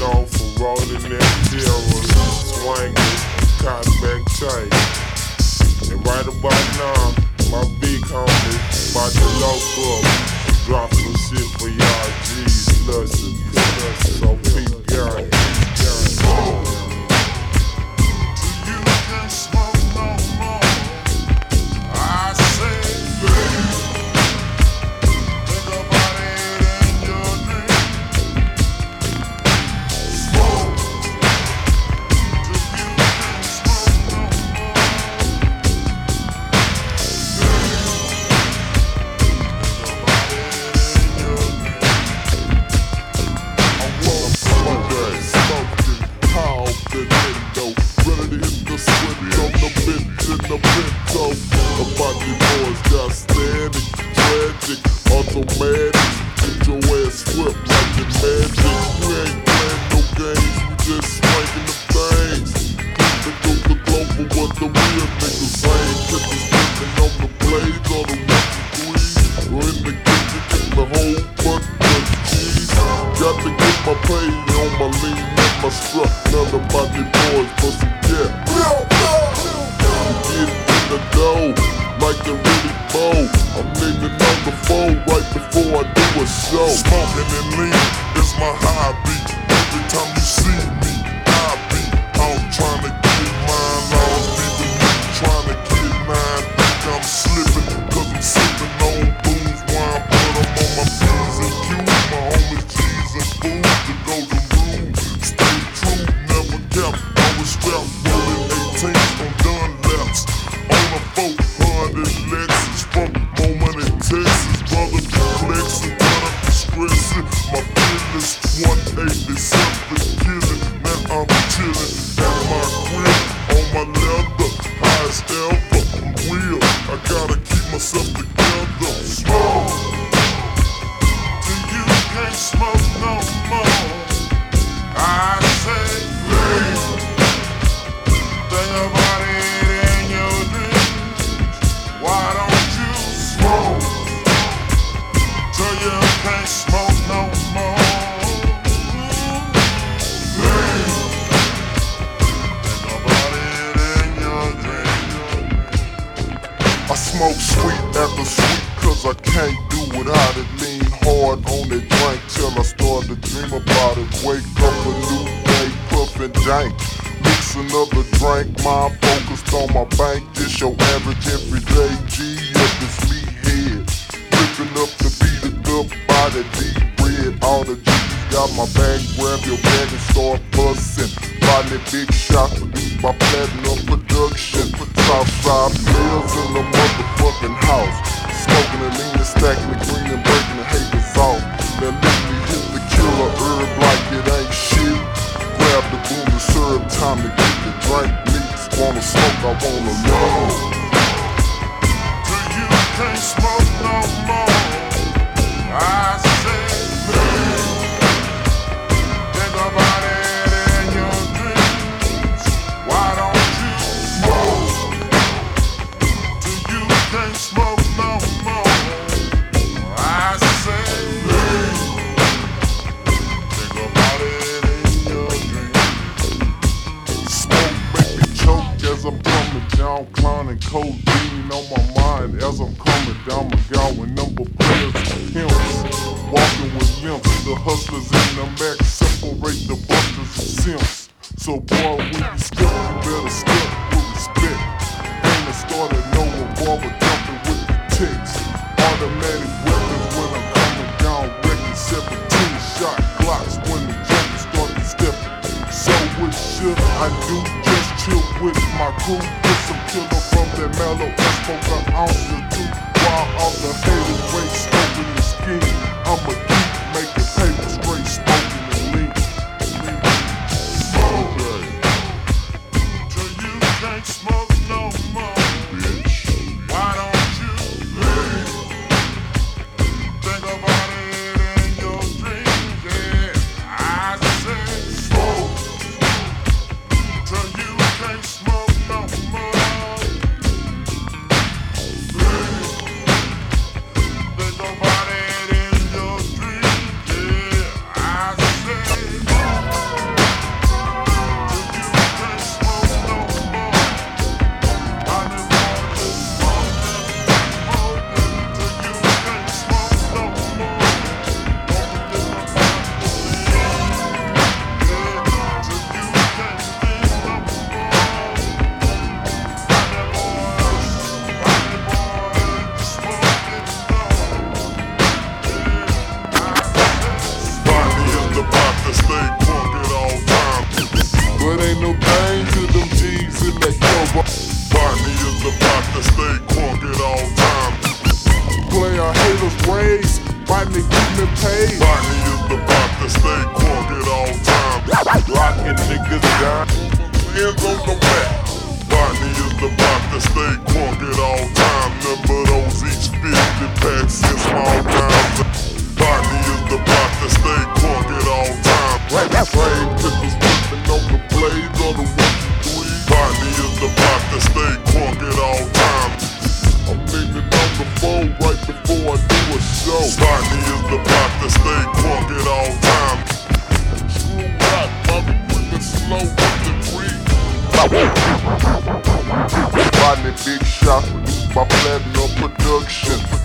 known for rolling that zero, swinging, caught back tight. And right about now, my big homie, about to loaf up, drop some shit for y'all, G. The mint in the pinto. About these boys got standing, tragic, automatic. Get your ass flipped like it's magic. We ain't playing no games, we just swinging the things. Keeping through the global what the real niggas ain't. Tipping, tipping on the blades or the ones We're in the kitchen, getting the whole butt of cheese. Got to get my pay on my lean, and my strut. None of my boys, but yeah get. Like a. I'm making number four right before I do a show. Smoking and lean is my hobby. Every time you see me. after sweet, cause I can't do without it. Lean hard on that drink till I start to dream about it. Wake up a new day, puffin' dank. Mix another drink, mind focused on my bank. This your average everyday G up this me head. Ripping up the beat up by the deep red. All the G's got my bag, grab your bag and start bustin'. Finally big shots, my platinum production. Top five players in the mother fucking house. Smoking and leaning, stacking the green and breaking the haters off. Now let me hit the killer herb like it ain't shit. Grab the boom and serve, time to get the drink. Neats wanna smoke, I wanna know. Do you can't smoke no more? I Now I'm clowning codeine on my mind as I'm coming down McGowan. Number players, hymns. Walking with nymphs, the hustlers in the max separate the busters and simps. So boy, when you step, you better step with respect. Ain't a starter, no revolver jumping with the ticks. Automatic weapons when I'm coming down, wrecking 17 shot Glocks when the junkies start stepping. So with shit I do, just chill with my crew killer from the mellow expo, the ounces. While all the haters wait, smoking the scheme. I'm a geek, making paper straight, smoking the lean. Smoke, till you can't smoke. Hands on the map. Bonnie is about to stay crunk at all times. Number those each 50 packs in small towns. Bonnie is about to stay crunk at all times. Flame pistols whipping on the blades of the three. Bonnie is about to stay crunk at all times. I'm leaning on the phone right before I do a show. Bonnie is about to stay crunk at all times. Bonnie Big Shot, my platinum production.